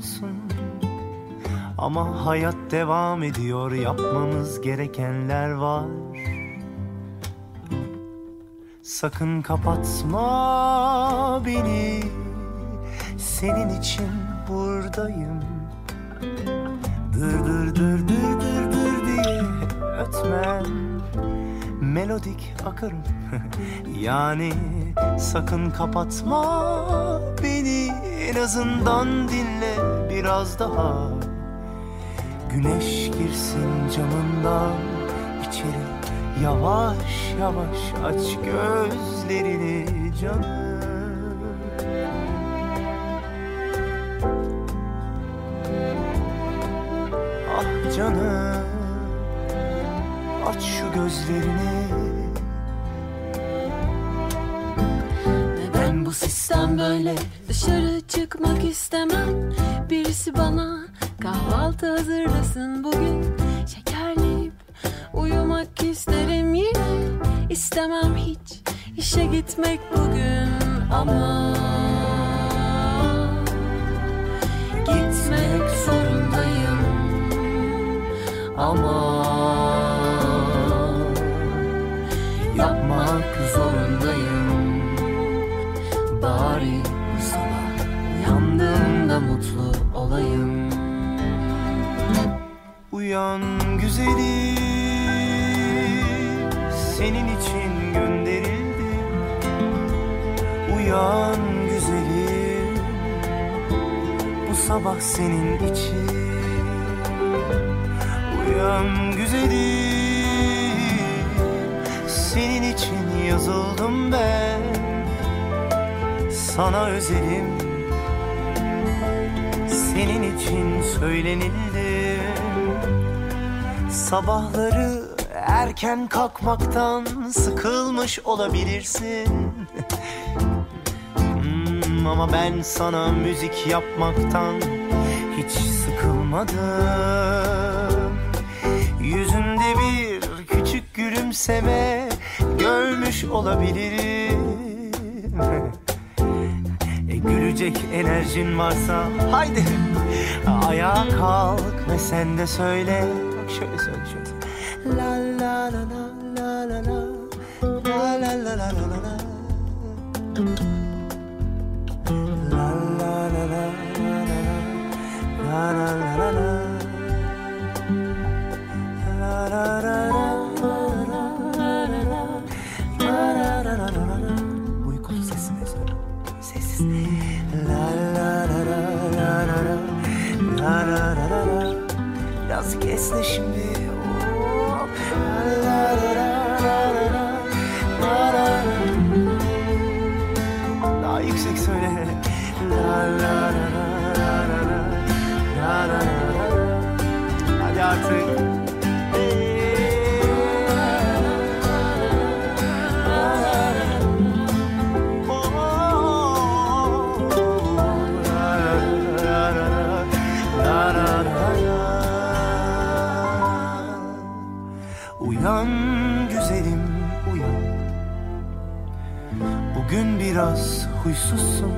yorgunsun Ama hayat devam ediyor Yapmamız gerekenler var. Sakın kapatma beni senin için buradayım. Dır dır dır dır dır dır diye ötmem. Melodik akarım Yani sakın kapatma beni En azından dinle biraz daha. Güneş girsin camından içeri. Yavaş yavaş aç gözlerini canım. Canım Aç şu gözlerini kahvaltı hazırlasın bugün. Şekerleyip uyumak isterim yine. İstemem hiç işe gitmek bugün ama Gitmek zorundayım ama Uyan güzeli senin için gönderildi. Uyan güzeli bu sabah senin için. Uyan güzelim Senin için yazıldım ben. Sana özelim Senin için söylenildim Sabahları erken kalkmaktan sıkılmış olabilirsin. Hmm, Ama ben sana müzik yapmaktan hiç sıkılmadım. Yüzünde bir küçük gülümseme görmüş olabilirim. E, Gülecek enerjin varsa haydi ayağa kalk ve sen de söyle şöyle söyle şöyle La la la la la la la la. La la la la la La Birazcık esne şimdi. Biraz huysuzsun.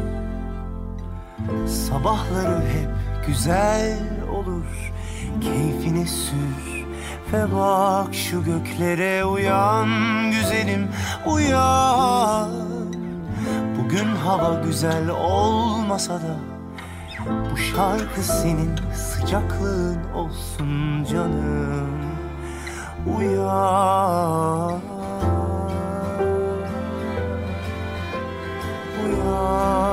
Sabahları hep güzel olur. Keyfini sür ve bak şu göklere uyan güzelim uyan. Bugün hava güzel olmasa da Bu şarkı senin sıcaklığın olsun canım. Uyan Uyan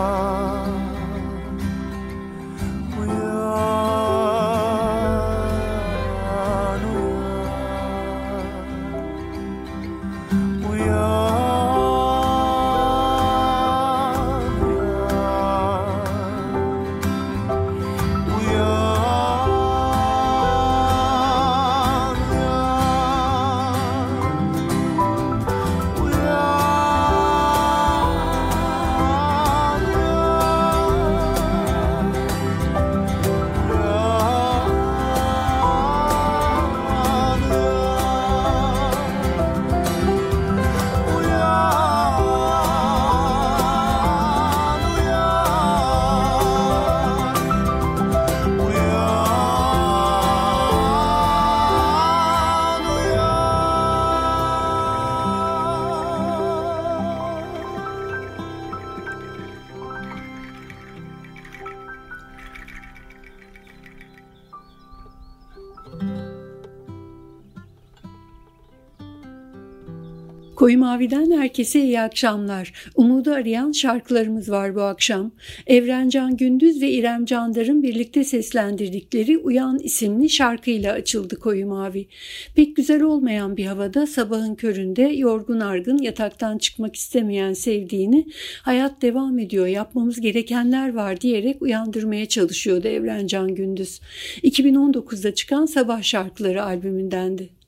herkese iyi akşamlar. Umudu arayan şarkılarımız var bu akşam. Evrencan Gündüz ve İrem Candar'ın birlikte seslendirdikleri Uyan isimli şarkıyla açıldı Koyu Mavi. Pek güzel olmayan bir havada sabahın köründe yorgun argın yataktan çıkmak istemeyen sevdiğini hayat devam ediyor yapmamız gerekenler var diyerek uyandırmaya çalışıyordu Evrencan Gündüz. 2019'da çıkan Sabah Şarkıları albümündendi.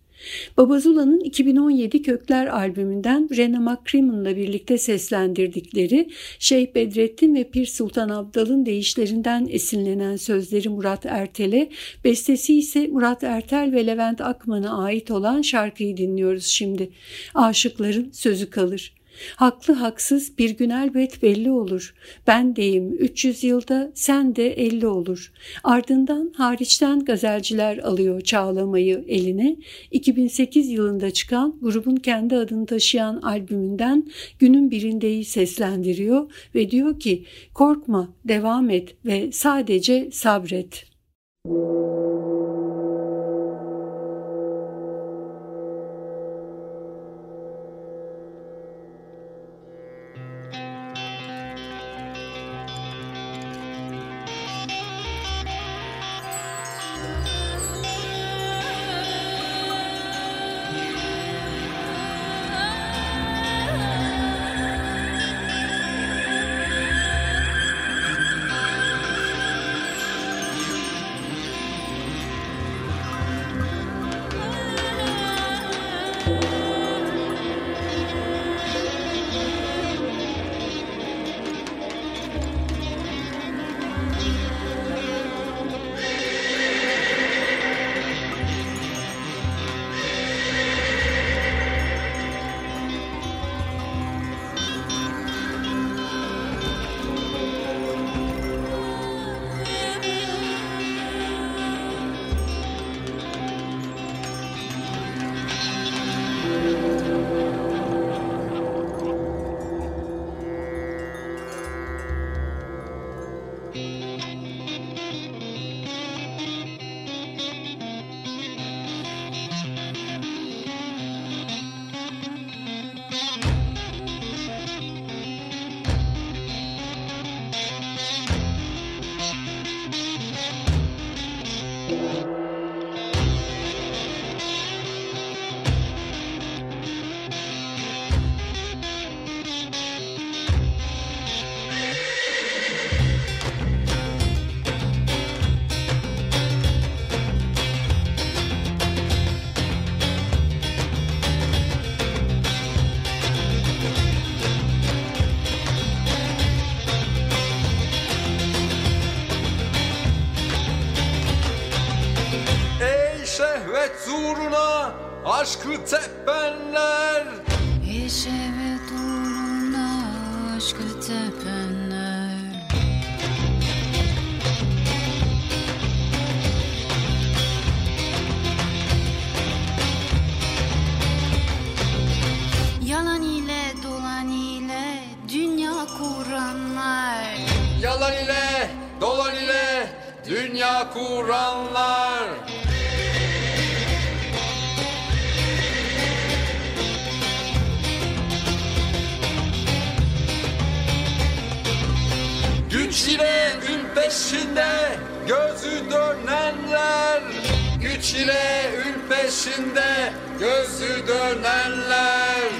Babazula'nın 2017 Kökler albümünden Rena McCrimmon'la birlikte seslendirdikleri Şeyh Bedrettin ve Pir Sultan Abdal'ın deyişlerinden esinlenen sözleri Murat Ertel'e, bestesi ise Murat Ertel ve Levent Akman'a ait olan şarkıyı dinliyoruz şimdi. Aşıkların sözü kalır. Haklı haksız bir gün elbet belli olur. Ben deyim 300 yılda sen de 50 olur. Ardından hariçten gazelciler alıyor çağlamayı eline. 2008 yılında çıkan grubun kendi adını taşıyan albümünden günün birindeyi seslendiriyor ve diyor ki korkma devam et ve sadece sabret. Ey Arschkrütze. Peşinde gözü dönenler Güç ile ün peşinde gözü dönenler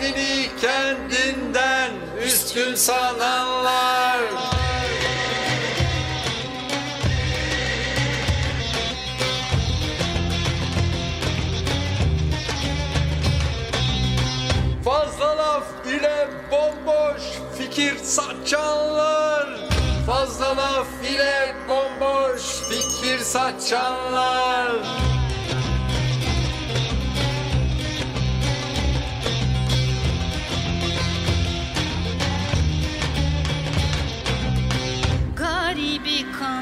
Kendini kendinden üstün sananlar. Fazla laf ile bomboş fikir saçanlar. Fazla laf ile bomboş fikir saçanlar Come.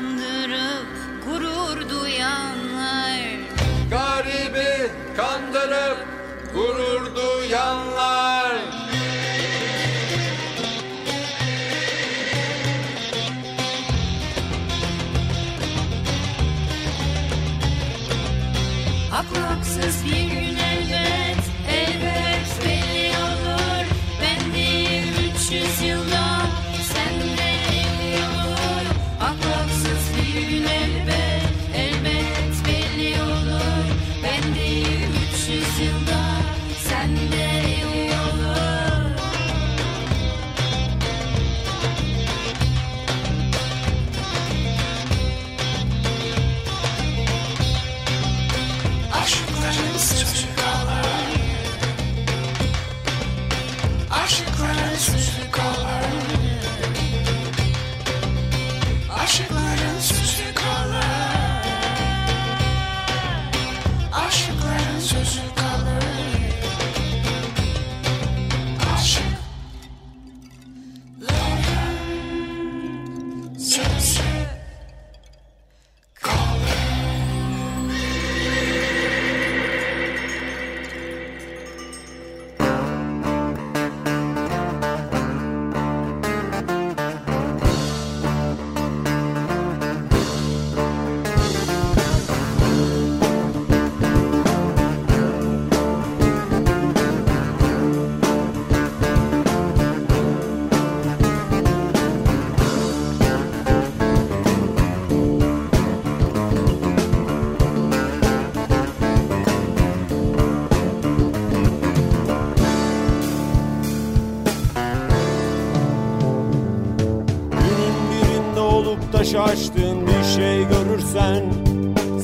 Şaştığın bir şey görürsen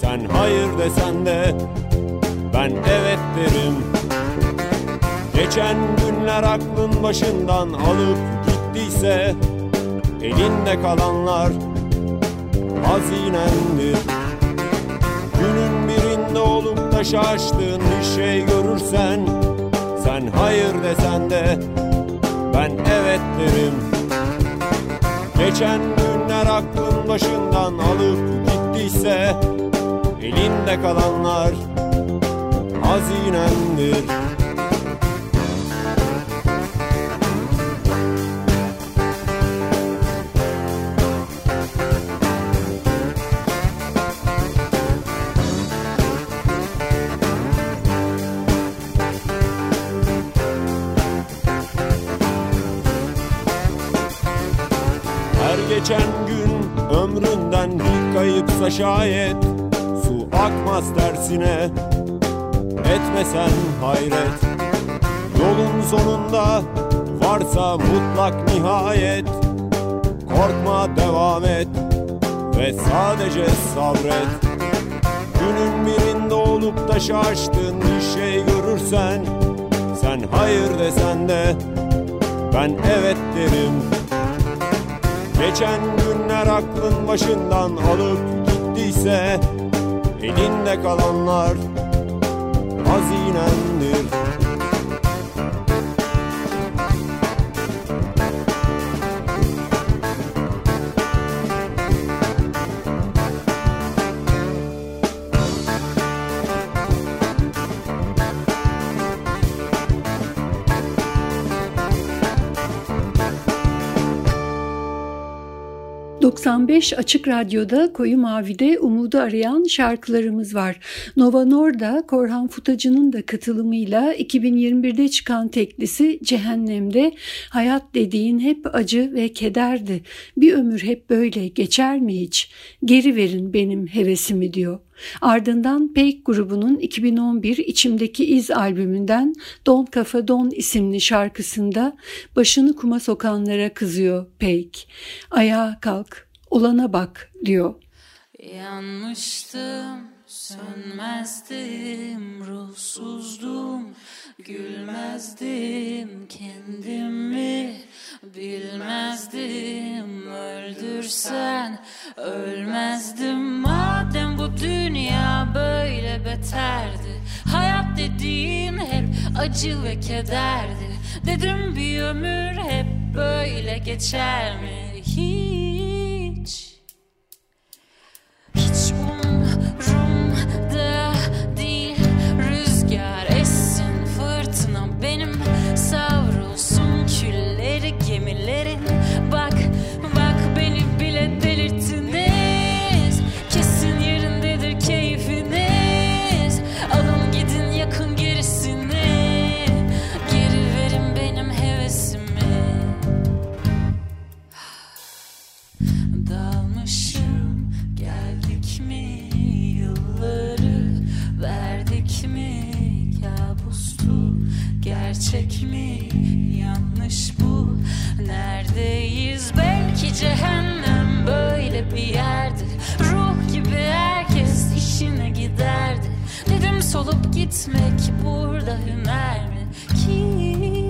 Sen hayır desen de ben evet derim. Geçen günler aklın başından alıp gittiyse Elinde kalanlar hazinendir. Günün birinde olup da şaştığın bir şey görürsen Sen hayır desen de ben evet derim. Geçen günler başından alıp gittiyse Elinde kalanlar hazinendir. Geçen gün kayıpsa şayet Su akmaz tersine. Etmesen hayret. Yolun sonunda varsa mutlak nihayet. Korkma devam et ve sadece sabret. Günün birinde olup da şaştığın bir şey görürsen Sen hayır desen de ben evet derim. Geçen günler aklın başından alıp gittiyse Elinde kalanlar hazinendir 95 Açık Radyo'da Koyu Mavi'de Umudu arayan şarkılarımız var. Nova Norda Korhan Futacı'nın da katılımıyla 2021'de çıkan teklisi Cehennem'de hayat dediğin hep acı ve kederdi. Bir ömür hep böyle geçer mi hiç? Geri verin benim hevesimi diyor. Ardından Peik grubunun 2011 İçimdeki İz albümünden Don Kafa Don isimli şarkısında başını kuma sokanlara kızıyor Peik. Ayağa kalk, olana bak diyor. Yanmıştım, sönmezdim, ruhsuzdum, gülmezdim kendimi bilmezdim. Öldürsen ölmezdim. Madem bu dünya böyle beterdi hayat dediğin hep acı ve kederdi. Dedim bir ömür hep böyle geçer mi? Hiç gerçek mi? Yanlış bu. Neredeyiz? Belki cehennem böyle bir yerdi ruh gibi herkes işine giderdi. Dedim solup gitmek burada hüner mi ki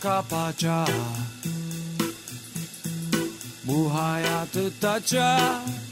kapacak. Bu hayatı taçak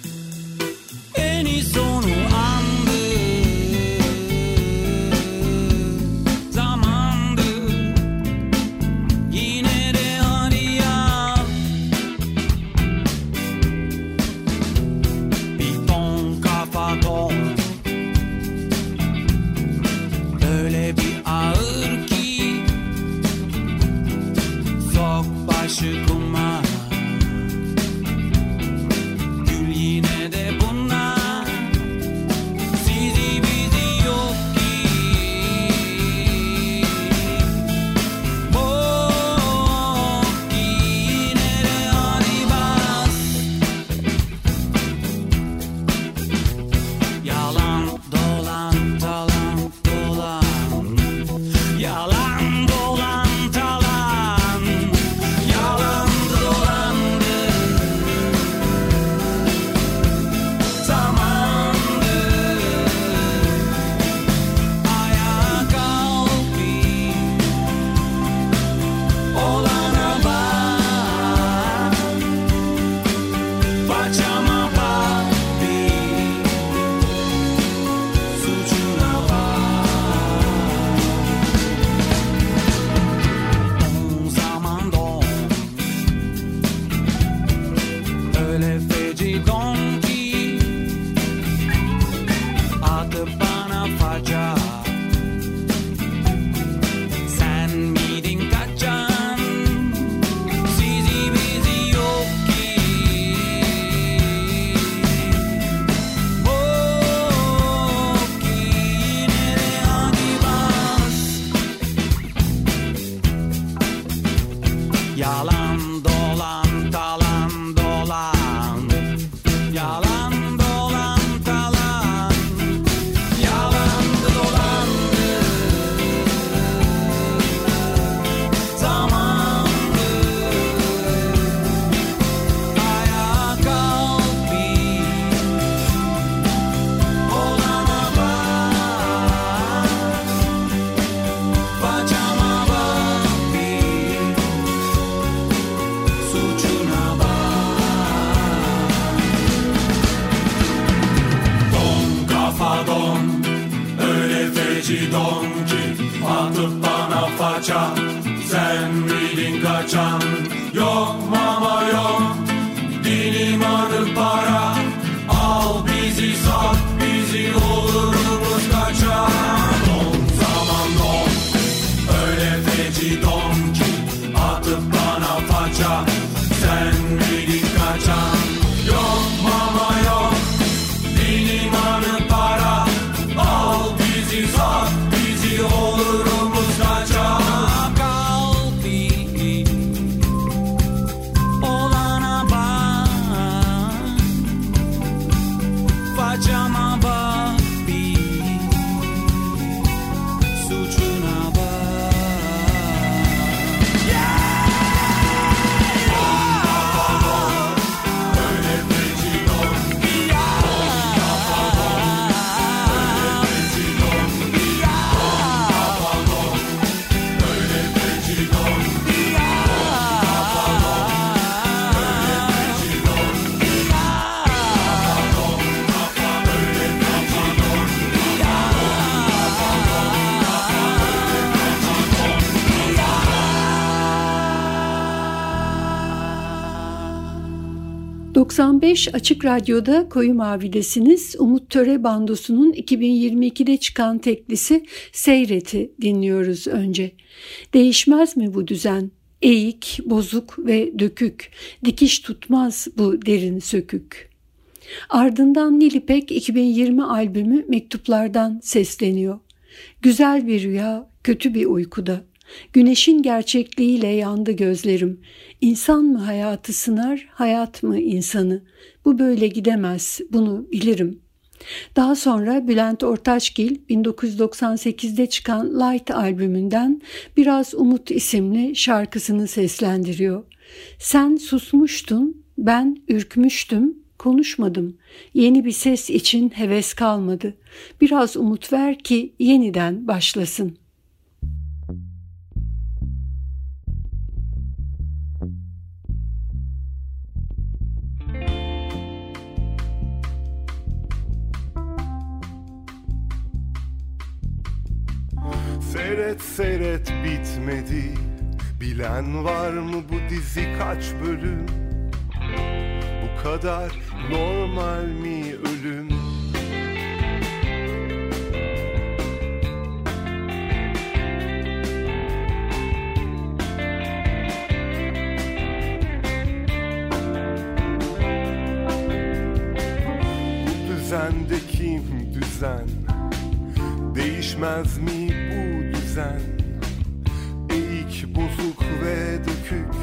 ...95 Açık Radyo'da Koyu Mavi'desiniz. Umut Töre Bandosu'nun 2022'de çıkan teklisi Seyret'i dinliyoruz önce. Değişmez mi bu düzen? Eğik, bozuk ve dökük. Dikiş tutmaz bu derin sökük. Ardından Nilipek 2020 albümü Mektuplardan sesleniyor. Güzel bir rüya, kötü bir uykuda. Güneşin gerçekliğiyle yandı gözlerim. İnsan mı hayatı sınar, hayat mı insanı? Bu böyle gidemez, bunu bilirim. Daha sonra Bülent Ortaçgil 1998'de çıkan Light albümünden Biraz Umut isimli şarkısını seslendiriyor. Sen susmuştun, ben ürkmüştüm, konuşmadım. Yeni bir ses için heves kalmadı. Biraz umut ver ki yeniden başlasın.'' Seyret seyret bitmedi. Bilen var mı bu dizi kaç bölüm? Bu kadar normal mi ölüm? Düzende kim düzen? Değişmez mi bu düzen Eğik bozuk ve dökük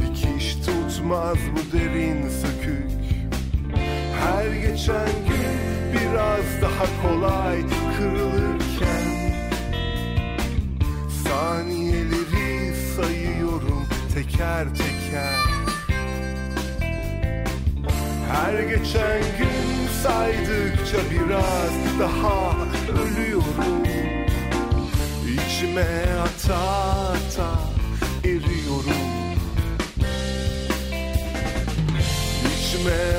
Dikiş tutmaz bu derin sökük. Her geçen gün biraz daha kolay kırılırken. Saniyeleri sayıyorum teker teker. Her geçen gün saydıkça biraz daha ölüyorum İçime ata ata eriyorum. İçime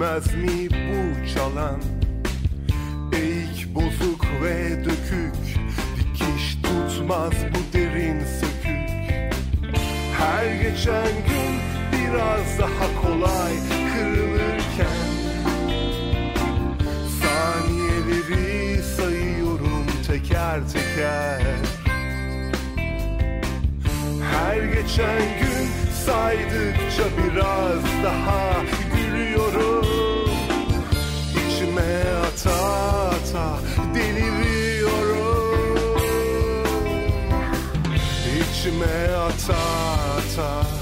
düşmez mi bu çalan? Eğik bozuk ve dökük. Dikiş tutmaz bu derin sökük. Her geçen gün biraz daha kolay kırılırken. Saniyeleri sayıyorum teker teker. Her geçen gün saydıkça biraz daha İçime ata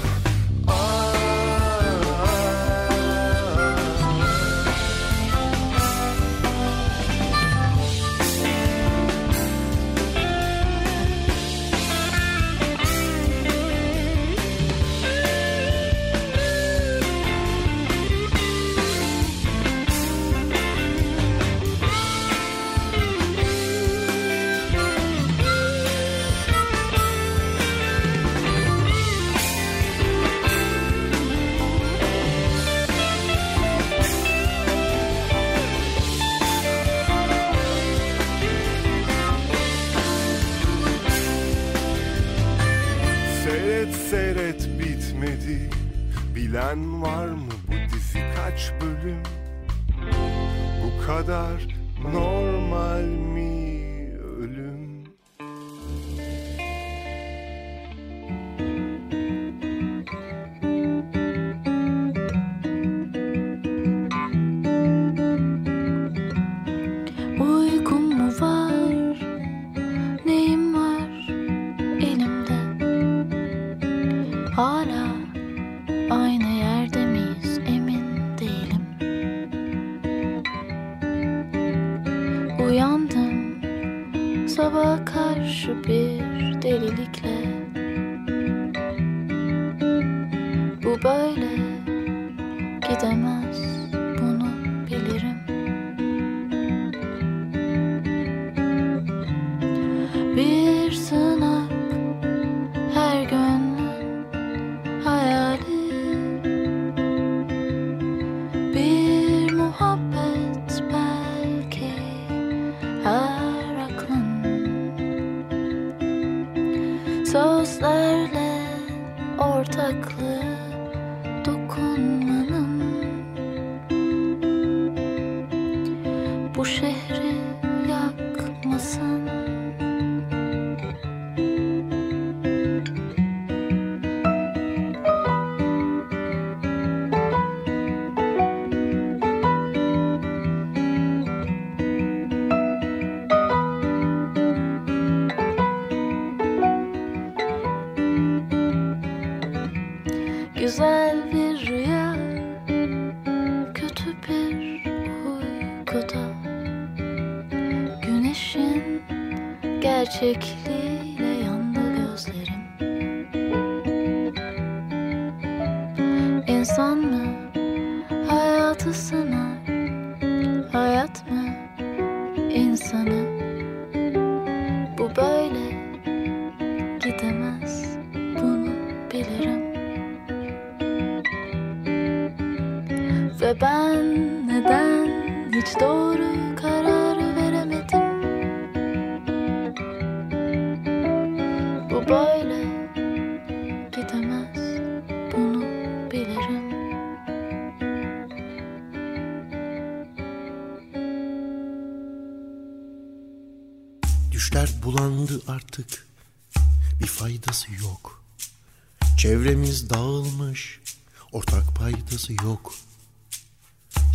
clue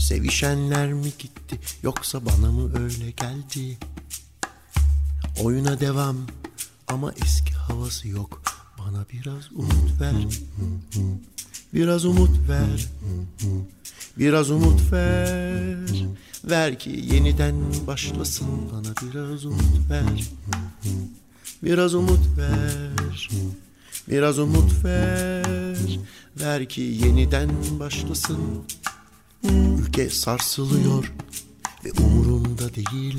Sevişenler mi gitti Yoksa bana mı öyle geldi? Oyuna devam Ama eski havası yok. Bana biraz umut ver. Biraz umut ver. Biraz umut ver. Ver ki yeniden başlasın Bana biraz umut ver. Biraz umut ver. Biraz umut ver. Ver ki yeniden başlasın Ülke sarsılıyor Ve umurunda değil.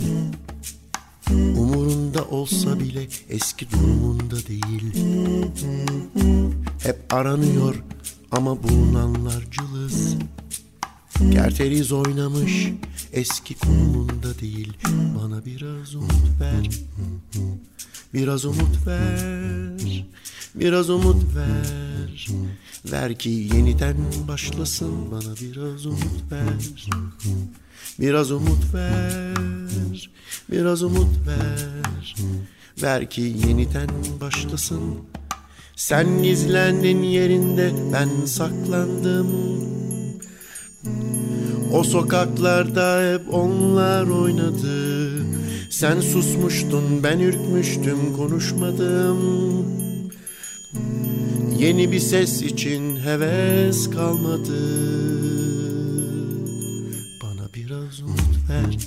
Umurunda olsa bile eski durumunda değil. Hep aranıyor ama bulunanlar cılız Kerteriz oynamış eski konumunda değil. Bana biraz umut ver Biraz umut ver Biraz umut ver. Ver ki yeniden başlasın Bana biraz umut ver. Biraz umut ver Biraz umut ver. Ver ki yeniden başlasın. Sen gizlendin yerinde ben saklandım O sokaklarda hep onlar oynadı. Sen susmuştun ben ürkmüştüm konuşmadım. Yeni bir ses için heves kalmadı. Bana biraz umut ver.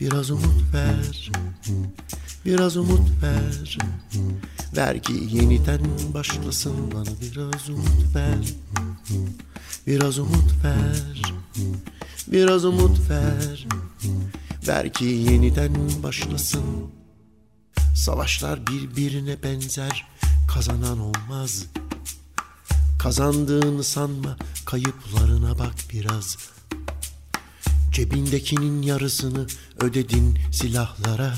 Biraz umut ver. Biraz umut ver. Ver ki yeniden başlasın Bana biraz umut ver Biraz umut ver Biraz umut ver. Ver ki yeniden başlasın. Savaşlar birbirine benzer. Kazanan olmaz. Kazandığını sanma Kayıplarına bak biraz. Cebindekinin yarısını ödedin silahlara.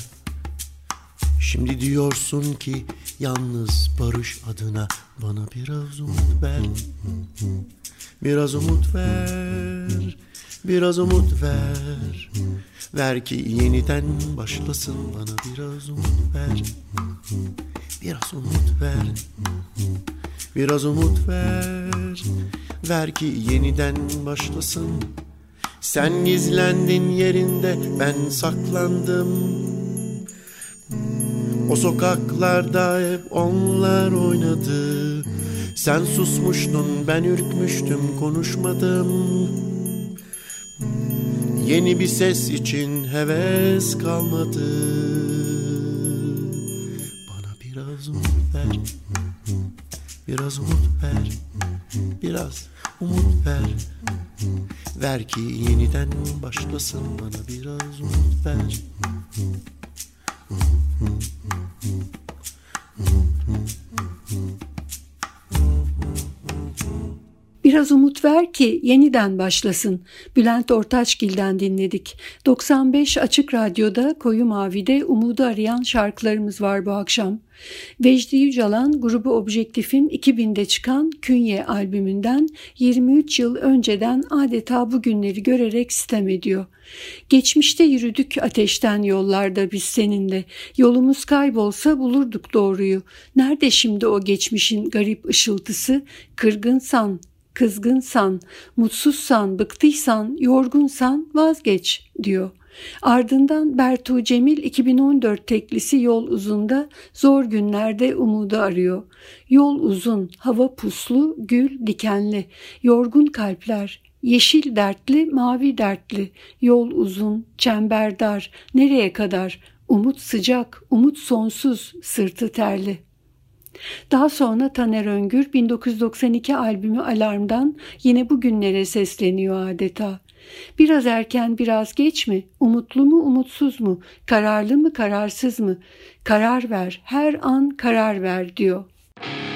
Şimdi diyorsun ki yalnız barış adına bana biraz umut ver. Biraz umut ver. Biraz umut ver. Ver ki yeniden başlasın bana biraz umut ver. Biraz umut ver. Biraz umut ver. Ver ki yeniden başlasın. Sen gizlendin yerinde ben saklandım. O sokaklarda hep onlar oynadı. Sen susmuştun ben ürkmüştüm konuşmadım. Yeni bir ses için heves kalmadı. Bana biraz umut ver. Biraz umut ver. Biraz umut ver. Ver ki yeniden başlasın bana biraz umut ver. Mm-hmm. Biraz umut ver ki yeniden başlasın. Bülent Ortaçgil'den dinledik. 95 Açık Radyo'da Koyu Mavi'de umudu arayan şarkılarımız var bu akşam. Vecdi Yücalan grubu Objektif'in 2000'de çıkan Künye albümünden 23 yıl önceden adeta bugünleri görerek sitem ediyor. Geçmişte yürüdük ateşten yollarda biz seninle. Yolumuz kaybolsa bulurduk doğruyu. Nerede şimdi o geçmişin garip ışıltısı? Kırgınsan, kızgınsan, mutsuzsan, bıktıysan, yorgunsan vazgeç diyor. Ardından Bertu Cemil 2014 teklisi Yol Uzun'da zor günlerde umudu arıyor. Yol uzun, hava puslu, gül dikenli, yorgun kalpler, yeşil dertli, mavi dertli, yol uzun, çember dar, nereye kadar, umut sıcak, umut sonsuz, sırtı terli. Daha sonra Taner Öngür 1992 albümü Alarm'dan yine bugünlere sesleniyor adeta. Biraz erken biraz geç mi? Umutlu mu umutsuz mu? Kararlı mı kararsız mı? Karar ver, her an karar ver diyor. Geçmişte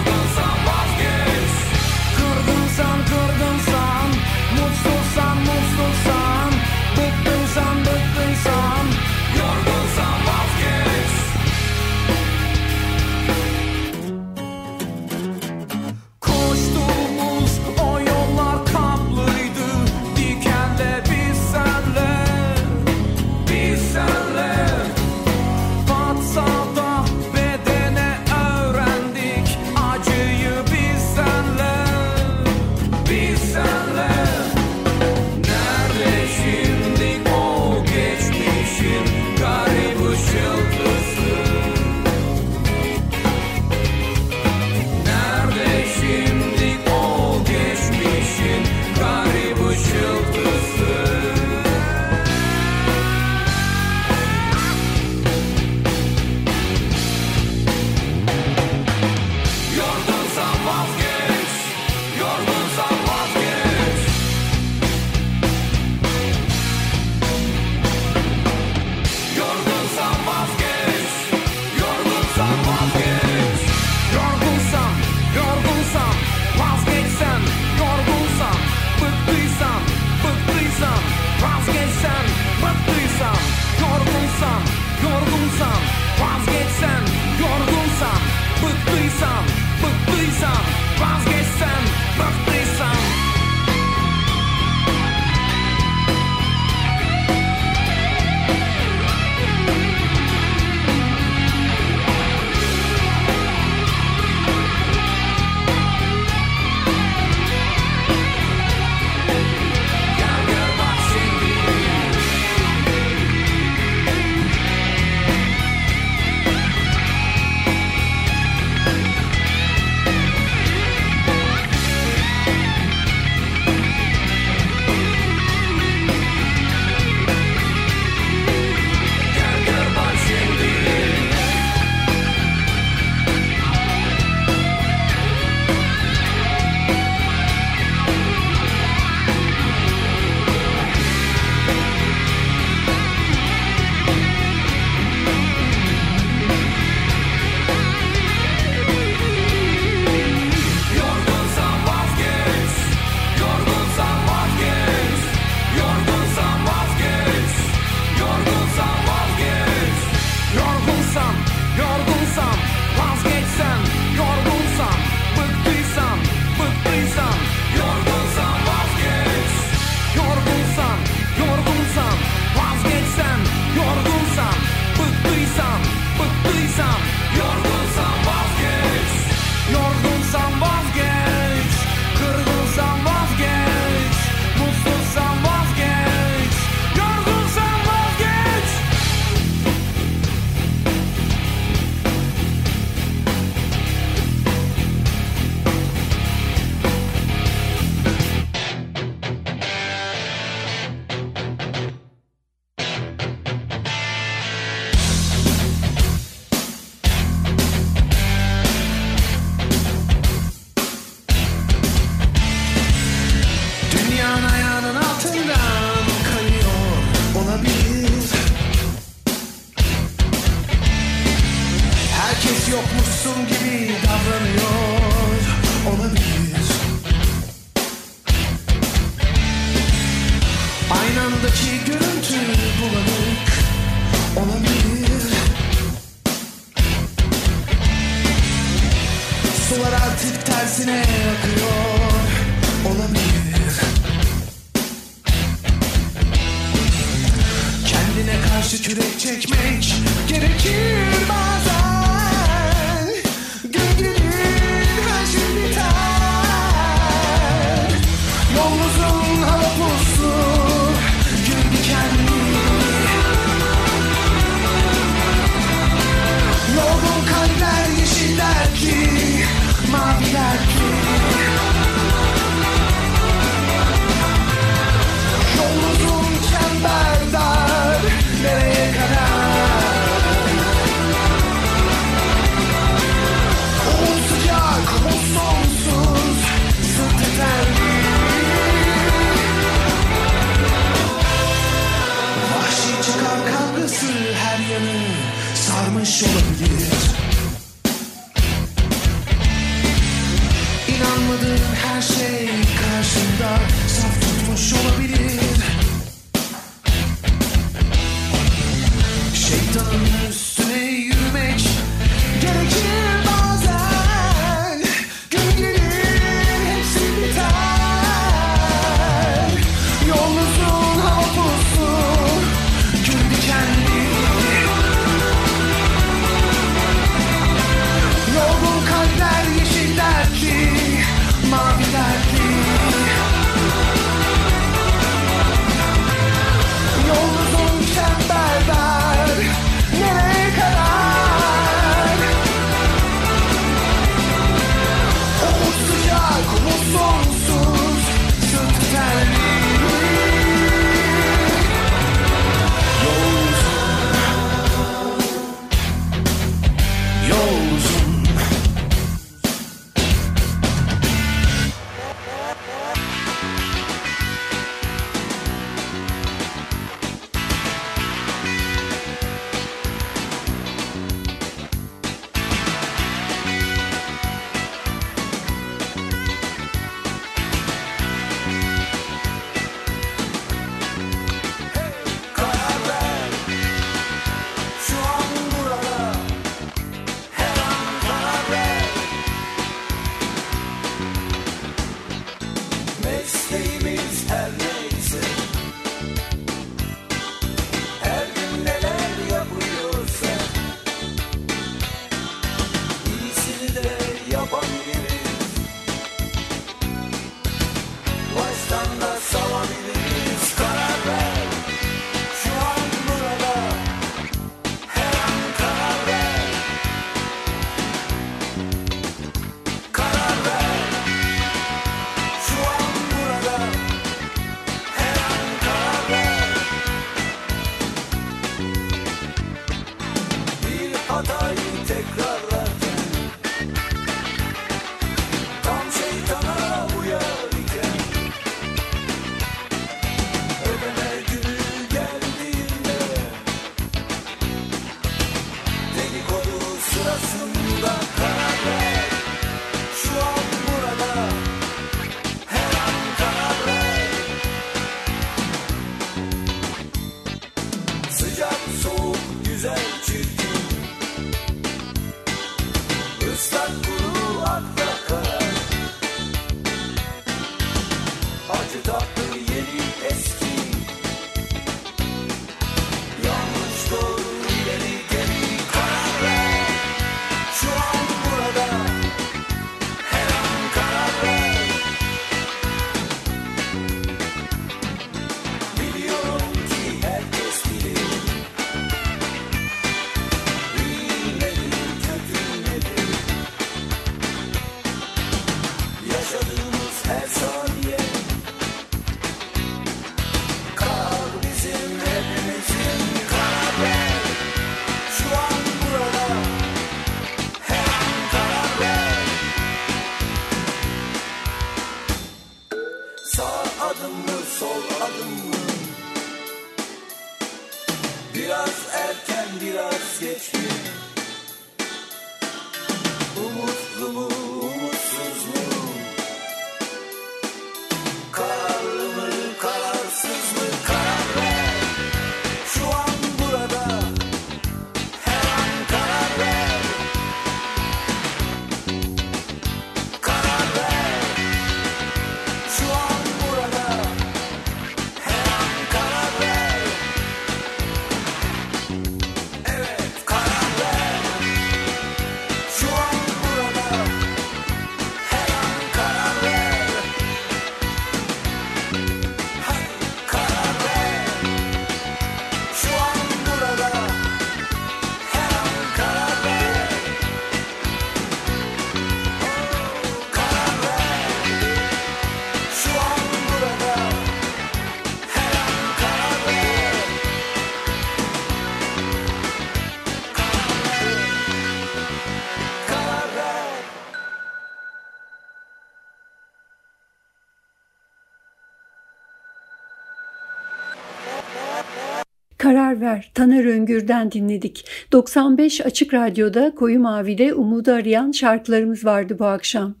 Ver Taner Öngür'den dinledik. 95 Açık Radyo'da Koyu Mavi'de Umudu arayan şarkılarımız vardı bu akşam.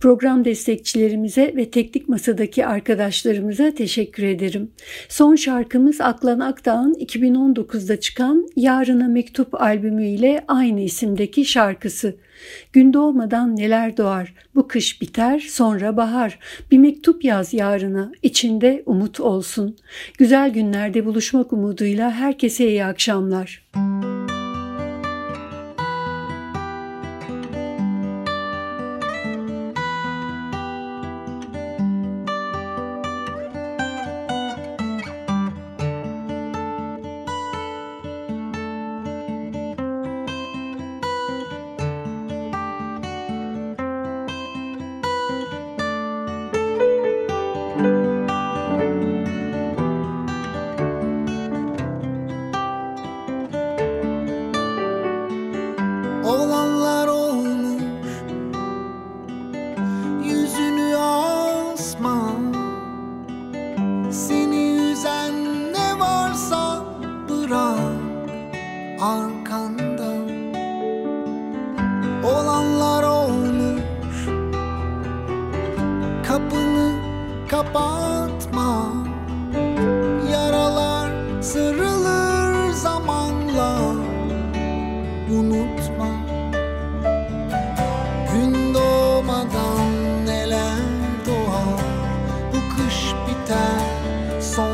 Program destekçilerimize ve teknik masadaki arkadaşlarımıza teşekkür ederim. Son şarkımız Aklan Akdağ'ın 2019'da çıkan Yarına Mektup albümü ile aynı isimdeki şarkısı. Gün doğmadan neler doğar, bu kış biter sonra bahar. Bir mektup yaz yarına, içinde umut olsun. Güzel günlerde buluşmak umuduyla herkese iyi akşamlar. Müzik l'hôpital, son